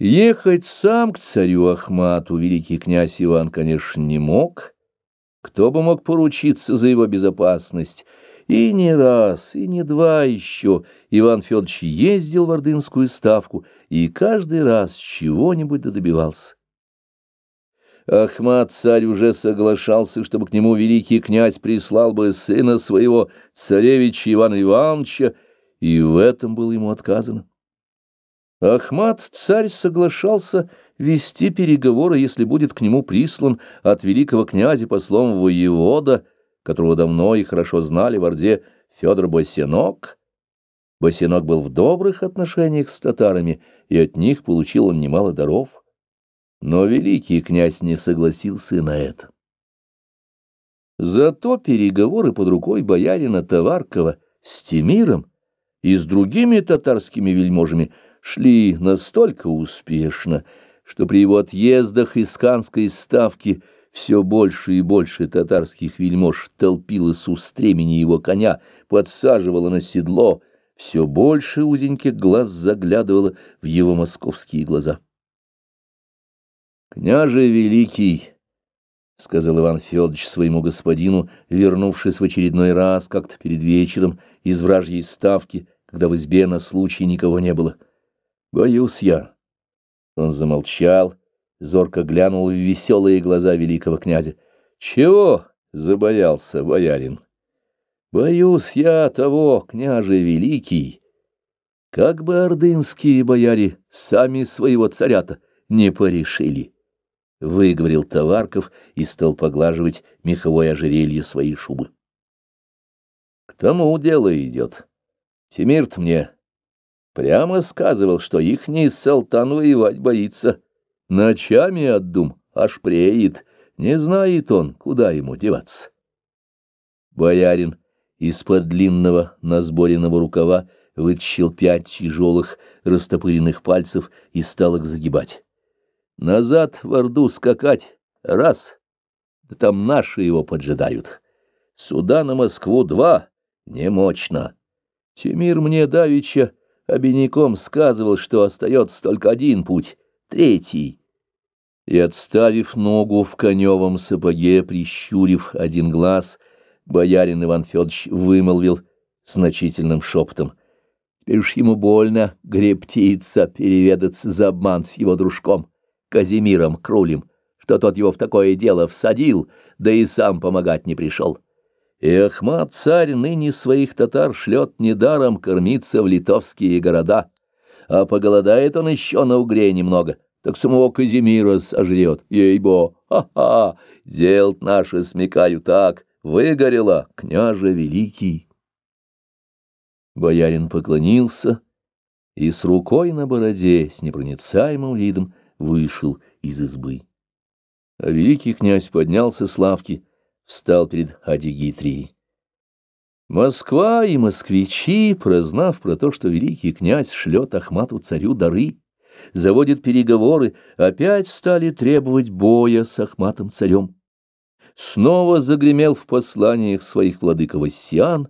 Ехать сам к царю Ахмату великий князь Иван, конечно, не мог. Кто бы мог поручиться за его безопасность? И не раз, и не два еще Иван Федорович ездил в Ордынскую ставку и каждый раз чего-нибудь добивался. Ахмат царь уже соглашался, чтобы к нему великий князь прислал бы сына своего, царевича Ивана Ивановича, и в этом было ему отказано. Ахмат царь соглашался вести переговоры, если будет к нему прислан от великого князя послом воевода, которого давно и хорошо знали в Орде Федор Босенок. Босенок был в добрых отношениях с татарами, и от них получил он немало даров. Но великий князь не согласился на это. Зато переговоры под рукой боярина Товаркова с Тимиром и с другими татарскими вельможами – шли настолько успешно, что при его отъездах из Канской ставки все больше и больше татарских вельмож толпилось у стремени его коня, подсаживало на седло, все больше узеньких глаз заглядывало в его московские глаза. «Княже Великий!» — сказал Иван Федорович своему господину, вернувшись в очередной раз как-то перед вечером из вражьей ставки, когда в избе на случай никого не было — Боюсь я. Он замолчал, зорко глянул в веселые глаза великого князя. Чего забоялся боярин? Боюсь я того, княже великий, как бы ордынские бояре сами своего царята не порешили. Выговорил Товарков и стал поглаживать меховое ожерелье своей шубы. К тому дело идет. Тимирт мне Прямо сказывал, что ихний салтан воевать боится. Ночами от дум аж преет, не знает он, куда ему деваться. Боярин из-под длинного насборенного рукава вытащил пять тяжелых растопыренных пальцев и стал их загибать. Назад в Орду скакать — раз, да там наши его поджидают. Сюда на Москву два — немощно. Тимир мне давеча обиняком сказывал, что остается только один путь, третий. И, отставив ногу в коневом сапоге, прищурив один глаз, боярин Иван Федорович вымолвил значительным шепотом. Теперь уж ему больно грептиться, переведаться за обман с его дружком, Казимиром Крулем, что тот его в такое дело всадил, да и сам помогать не пришел. И Ахмат царь ныне своих татар шлет недаром кормиться в литовские города, а поголодает он еще на угре немного, так самого Казимира сожрет, ей-бо, ха-ха, дел наши смекаю так, выгорело, княже великий. Боярин поклонился и с рукой на бороде, с непроницаемым видом, вышел из избы. А великий князь поднялся с лавки, встал перед Адигитрией. Москва и москвичи, прознав про то, что великий князь шлет Ахмату царю дары, заводит переговоры, опять стали требовать боя с Ахматом царем. Снова загремел в посланиях своих владыка Вассиан,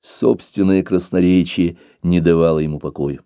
собственное красноречие не давало ему покоя.